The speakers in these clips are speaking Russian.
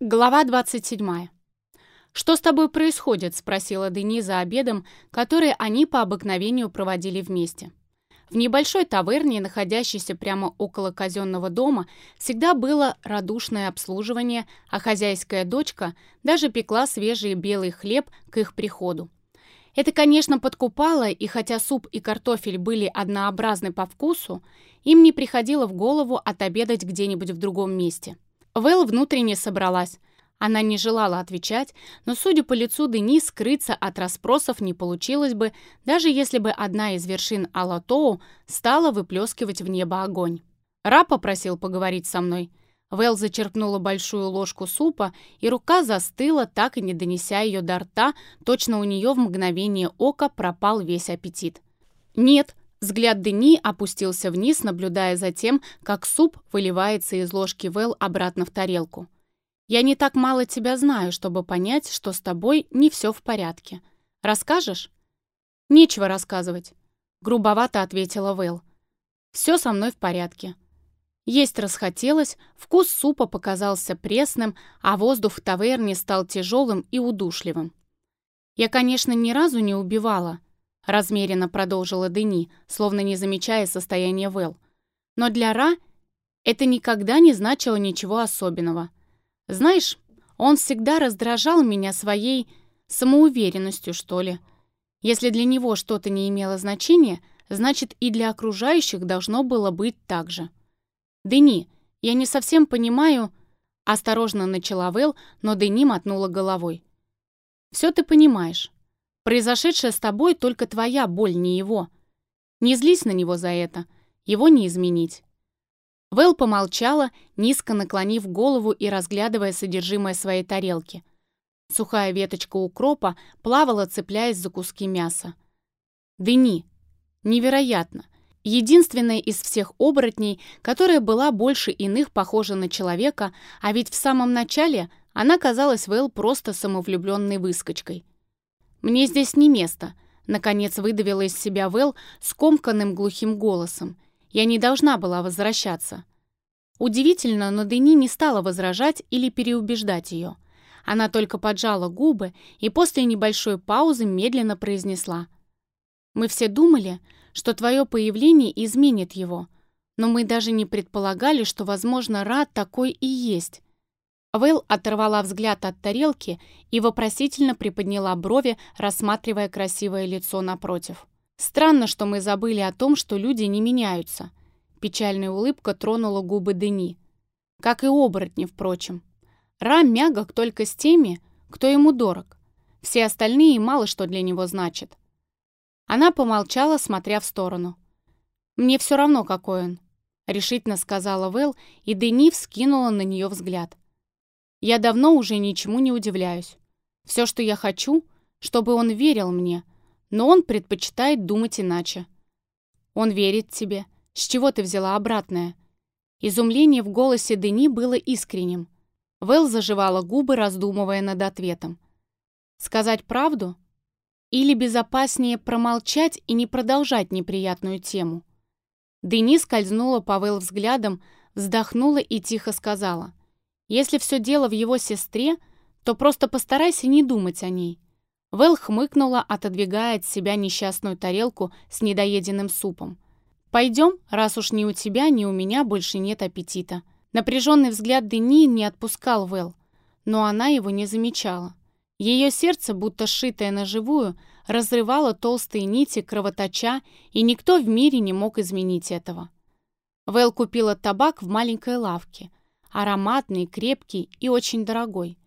Глава 27. «Что с тобой происходит?» — спросила Дени за обедом, который они по обыкновению проводили вместе. В небольшой таверне, находящейся прямо около казенного дома, всегда было радушное обслуживание, а хозяйская дочка даже пекла свежий белый хлеб к их приходу. Это, конечно, подкупало, и хотя суп и картофель были однообразны по вкусу, им не приходило в голову отобедать где-нибудь в другом месте. Вэл внутренне собралась. Она не желала отвечать, но, судя по лицу Дени, скрыться от расспросов не получилось бы, даже если бы одна из вершин Алатоу стала выплескивать в небо огонь. Ра попросил поговорить со мной. Вэл зачерпнула большую ложку супа, и рука застыла, так и не донеся ее до рта, точно у нее в мгновение ока пропал весь аппетит. «Нет», Взгляд Дени опустился вниз, наблюдая за тем, как суп выливается из ложки Вэл обратно в тарелку. «Я не так мало тебя знаю, чтобы понять, что с тобой не все в порядке. Расскажешь?» «Нечего рассказывать», — грубовато ответила Вэл. «Все со мной в порядке». Есть расхотелось, вкус супа показался пресным, а воздух в таверне стал тяжелым и удушливым. Я, конечно, ни разу не убивала, размеренно продолжила Дени, словно не замечая состояния Вэл. Но для Ра это никогда не значило ничего особенного. Знаешь, он всегда раздражал меня своей самоуверенностью, что ли. Если для него что-то не имело значения, значит и для окружающих должно было быть так же. «Дени, я не совсем понимаю...» Осторожно начала Вэл, но Дени мотнула головой. «Все ты понимаешь. Произошедшая с тобой только твоя боль, не его. Не злись на него за это. Его не изменить». Вэл помолчала, низко наклонив голову и разглядывая содержимое своей тарелки. Сухая веточка укропа плавала, цепляясь за куски мяса. «Дени! Невероятно! Единственная из всех оборотней, которая была больше иных похожа на человека, а ведь в самом начале она казалась Вэл просто самовлюбленной выскочкой. «Мне здесь не место», — наконец выдавила из себя Вэл скомканным глухим голосом. «Я не должна была возвращаться». Удивительно, но Дени не стала возражать или переубеждать ее. Она только поджала губы и после небольшой паузы медленно произнесла. «Мы все думали, что твое появление изменит его, но мы даже не предполагали, что, возможно, Рад такой и есть. Вэл оторвала взгляд от тарелки и вопросительно приподняла брови, рассматривая красивое лицо напротив. «Странно, что мы забыли о том, что люди не меняются». Печальная улыбка тронула губы Дени. Как и оборотни, впрочем. Рам мягок только с теми, кто ему дорог. Все остальные мало что для него значат. Она помолчала, смотря в сторону. «Мне все равно, какой он», — решительно сказала Вэл, и Дени вскинула на нее взгляд. Я давно уже ничему не удивляюсь. Все, что я хочу, чтобы он верил мне, но он предпочитает думать иначе. Он верит тебе. С чего ты взяла обратное? Изумление в голосе Дени было искренним. Вэл заживала губы, раздумывая над ответом. Сказать правду? Или безопаснее промолчать и не продолжать неприятную тему? Дени скользнула по Вэл взглядом, вздохнула и тихо сказала. Если все дело в его сестре, то просто постарайся не думать о ней». Вэл хмыкнула, отодвигая от себя несчастную тарелку с недоеденным супом. «Пойдем, раз уж ни у тебя, ни у меня больше нет аппетита». Напряженный взгляд Дени не отпускал Вэл, но она его не замечала. Ее сердце, будто сшитое на живую, разрывало толстые нити кровоточа, и никто в мире не мог изменить этого. Вэл купила табак в маленькой лавке, Ароматный, крепкий и очень дорогой.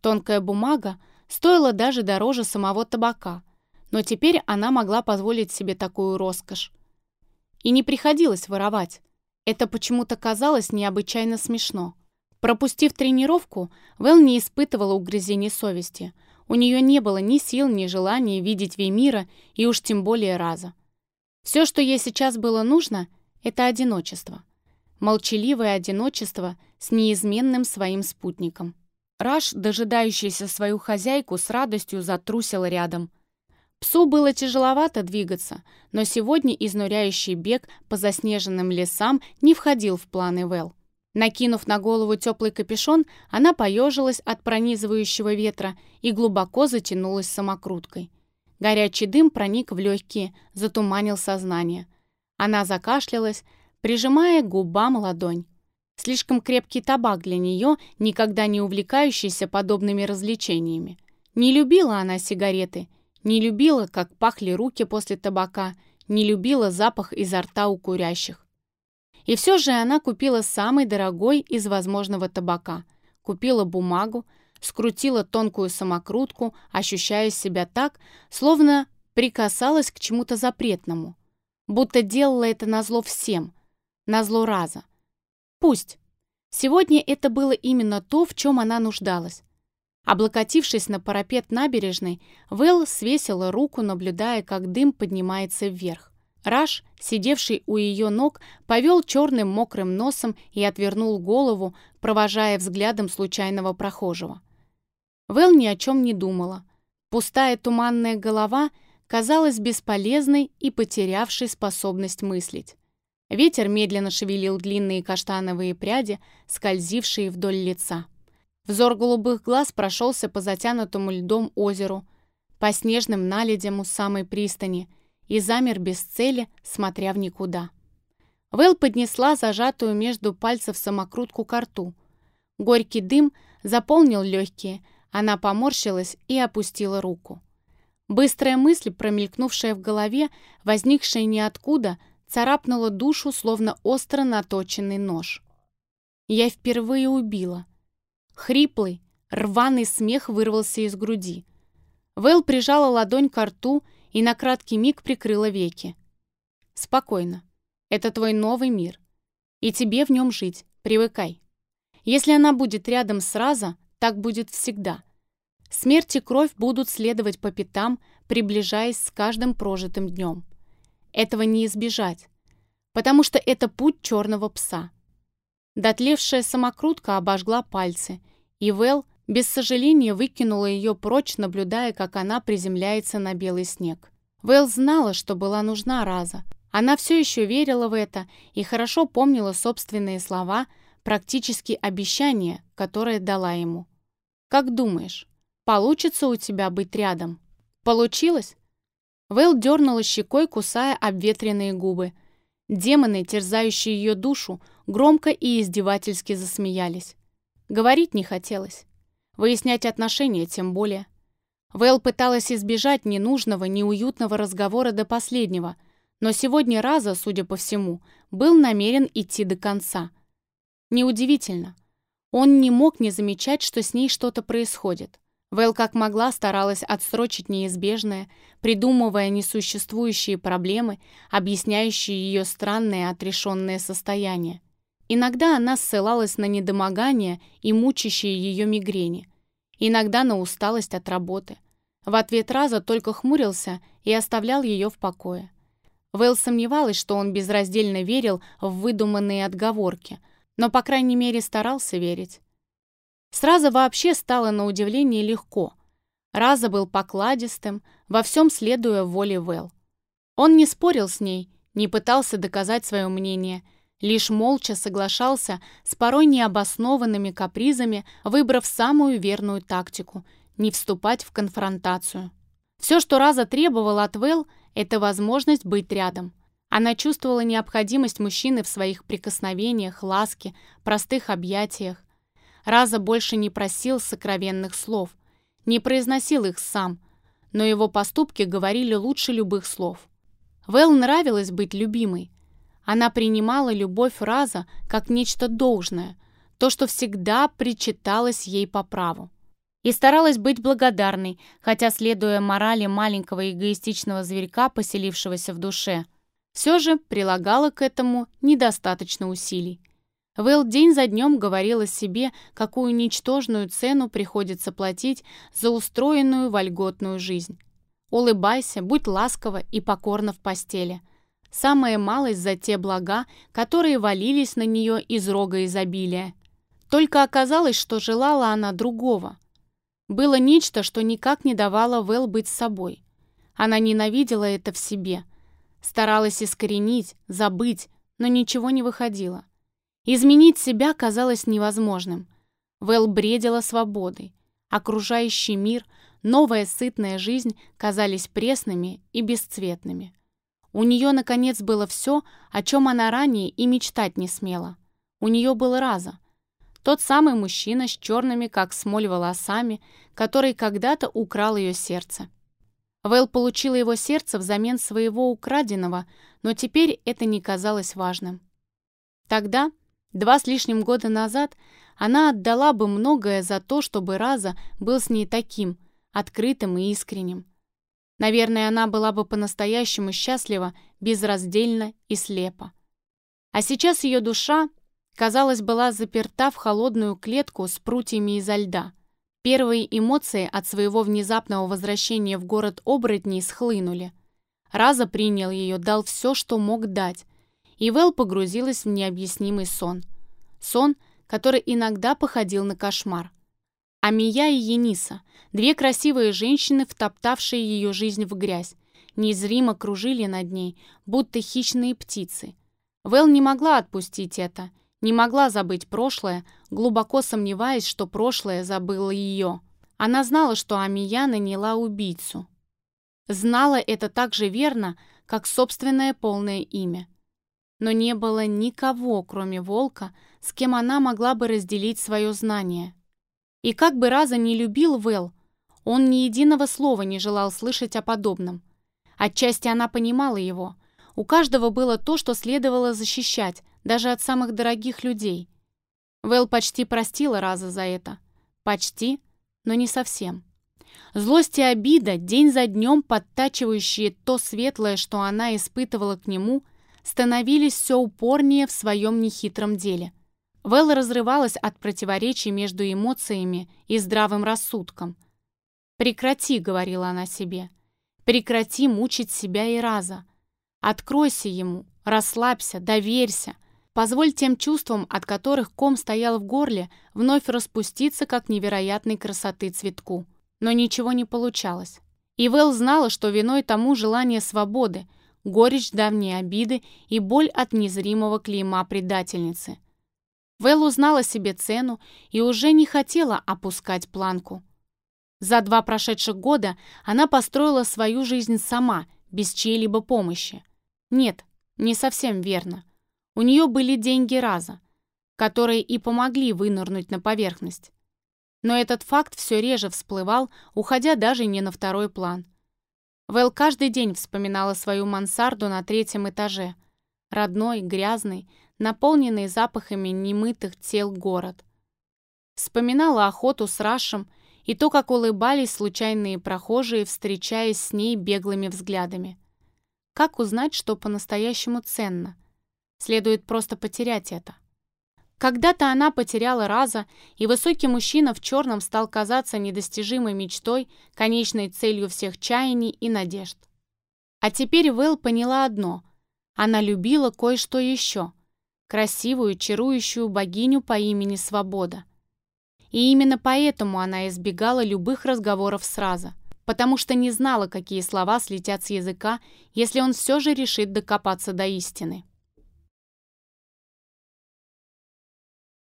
Тонкая бумага стоила даже дороже самого табака, но теперь она могла позволить себе такую роскошь. И не приходилось воровать. Это почему-то казалось необычайно смешно. Пропустив тренировку, Вэл не испытывала угрызений совести. У нее не было ни сил, ни желания видеть Веймира, и уж тем более раза. Все, что ей сейчас было нужно, это одиночество. Молчаливое одиночество с неизменным своим спутником. Раш, дожидающийся свою хозяйку, с радостью затрусил рядом. Псу было тяжеловато двигаться, но сегодня изнуряющий бег по заснеженным лесам не входил в планы Вэл. Накинув на голову теплый капюшон, она поежилась от пронизывающего ветра и глубоко затянулась самокруткой. Горячий дым проник в легкие, затуманил сознание. Она закашлялась, прижимая губам ладонь. Слишком крепкий табак для нее, никогда не увлекающийся подобными развлечениями. Не любила она сигареты, не любила, как пахли руки после табака, не любила запах изо рта у курящих. И все же она купила самый дорогой из возможного табака. Купила бумагу, скрутила тонкую самокрутку, ощущая себя так, словно прикасалась к чему-то запретному. Будто делала это назло всем, назло раза. Пусть. Сегодня это было именно то, в чем она нуждалась. Облокотившись на парапет набережной, Вэл свесила руку, наблюдая, как дым поднимается вверх. Раш, сидевший у ее ног, повел черным мокрым носом и отвернул голову, провожая взглядом случайного прохожего. Вэл ни о чем не думала. Пустая туманная голова казалась бесполезной и потерявшей способность мыслить. Ветер медленно шевелил длинные каштановые пряди, скользившие вдоль лица. Взор голубых глаз прошелся по затянутому льдом озеру, по снежным наледям у самой пристани и замер без цели, смотря в никуда. Вэл поднесла зажатую между пальцев самокрутку к рту. Горький дым заполнил легкие, она поморщилась и опустила руку. Быстрая мысль, промелькнувшая в голове, возникшая ниоткуда, царапнула душу, словно остро наточенный нож. Я впервые убила. Хриплый, рваный смех вырвался из груди. Вэл прижала ладонь к рту и на краткий миг прикрыла веки. «Спокойно. Это твой новый мир. И тебе в нем жить. Привыкай. Если она будет рядом с Раза, так будет всегда. Смерть и кровь будут следовать по пятам, приближаясь с каждым прожитым днем. Этого не избежать, потому что это путь черного пса. Дотлевшая самокрутка обожгла пальцы, и Вэл без сожаления выкинула ее прочь, наблюдая, как она приземляется на белый снег. Вэл знала, что была нужна Раза. Она все еще верила в это и хорошо помнила собственные слова, практически обещания, которые дала ему. «Как думаешь, получится у тебя быть рядом?» «Получилось?» Вэл дернула щекой, кусая обветренные губы. Демоны, терзающие ее душу, громко и издевательски засмеялись. Говорить не хотелось. Выяснять отношения тем более. Вэл пыталась избежать ненужного, неуютного разговора до последнего, но сегодня Раза, судя по всему, был намерен идти до конца. Неудивительно. Он не мог не замечать, что с ней что-то происходит. Вэл как могла старалась отсрочить неизбежное, придумывая несуществующие проблемы, объясняющие ее странное отрешенное состояние. Иногда она ссылалась на недомогание и мучащие ее мигрени, иногда на усталость от работы. В ответ Раза только хмурился и оставлял ее в покое. Вэл сомневалась, что он безраздельно верил в выдуманные отговорки, но, по крайней мере, старался верить. Сразу вообще стало на удивление легко. Раза был покладистым, во всем следуя воле Вэл. Он не спорил с ней, не пытался доказать свое мнение, лишь молча соглашался с порой необоснованными капризами, выбрав самую верную тактику — не вступать в конфронтацию. Все, что Раза требовал от Вэл, это возможность быть рядом. Она чувствовала необходимость мужчины в своих прикосновениях, ласке, простых объятиях. Раза больше не просил сокровенных слов, не произносил их сам, но его поступки говорили лучше любых слов. Вэл нравилось быть любимой. Она принимала любовь Раза как нечто должное, то, что всегда причиталось ей по праву. И старалась быть благодарной, хотя, следуя морали маленького эгоистичного зверька, поселившегося в душе, все же прилагала к этому недостаточно усилий. Вэл день за днем говорила себе, какую ничтожную цену приходится платить за устроенную вольготную жизнь. Улыбайся, будь ласкова и покорна в постели. Самая малость за те блага, которые валились на нее из рога изобилия. Только оказалось, что желала она другого. Было нечто, что никак не давало Вэл быть собой. Она ненавидела это в себе. Старалась искоренить, забыть, но ничего не выходило. Изменить себя казалось невозможным. Вэл бредила свободой. Окружающий мир, новая сытная жизнь казались пресными и бесцветными. У нее, наконец, было все, о чем она ранее и мечтать не смела. У нее был Раза. Тот самый мужчина с черными, как смоль, волосами, который когда-то украл ее сердце. Вэл получила его сердце взамен своего украденного, но теперь это не казалось важным. Тогда, два с лишним года назад, она отдала бы многое за то, чтобы Раза был с ней таким, открытым и искренним. Наверное, она была бы по-настоящему счастлива, безраздельно и слепо. А сейчас ее душа, казалось, была заперта в холодную клетку с прутьями изо льда. Первые эмоции от своего внезапного возвращения в город оборотней схлынули. Раза принял ее, дал все, что мог дать. И Вэл погрузилась в необъяснимый сон. Сон, который иногда походил на кошмар. А Мия и Ениса, две красивые женщины, втоптавшие ее жизнь в грязь, незримо кружили над ней, будто хищные птицы. Вэл не могла отпустить это — не могла забыть прошлое, глубоко сомневаясь, что прошлое забыло ее. Она знала, что Амия наняла убийцу. Знала это так же верно, как собственное полное имя. Но не было никого, кроме волка, с кем она могла бы разделить свое знание. И как бы Раза не любил Вэл, он ни единого слова не желал слышать о подобном. Отчасти она понимала его. У каждого было то, что следовало защищать, даже от самых дорогих людей. Вэл почти простила Раза за это. Почти, но не совсем. Злость и обида, день за днем подтачивающие то светлое, что она испытывала к нему, становились все упорнее в своем нехитром деле. Вэл разрывалась от противоречий между эмоциями и здравым рассудком. «Прекрати», — говорила она себе, — «прекрати мучить себя и раза. Откройся ему, расслабься, доверься, Позволь тем чувствам, от которых ком стоял в горле, вновь распуститься, как невероятной красоты цветку. Но ничего не получалось. И Вэл знала, что виной тому желание свободы, горечь давней обиды и боль от незримого клейма предательницы. Вэл узнала себе цену и уже не хотела опускать планку. За два прошедших года она построила свою жизнь сама, без чьей-либо помощи. Нет, не совсем верно. У нее были деньги раза, которые и помогли вынырнуть на поверхность. Но этот факт все реже всплывал, уходя даже не на второй план. Вэл каждый день вспоминала свою мансарду на третьем этаже. Родной, грязный, наполненный запахами немытых тел город. Вспоминала охоту с Рашем и то, как улыбались случайные прохожие, встречаясь с ней беглыми взглядами. Как узнать, что по-настоящему ценно – Следует просто потерять это. Когда-то она потеряла Раза, и высокий мужчина в черном стал казаться недостижимой мечтой, конечной целью всех чаяний и надежд. А теперь Вэл поняла одно. Она любила кое-что еще. Красивую, чарующую богиню по имени Свобода. И именно поэтому она избегала любых разговоров с Раза, потому что не знала, какие слова слетят с языка, если он все же решит докопаться до истины.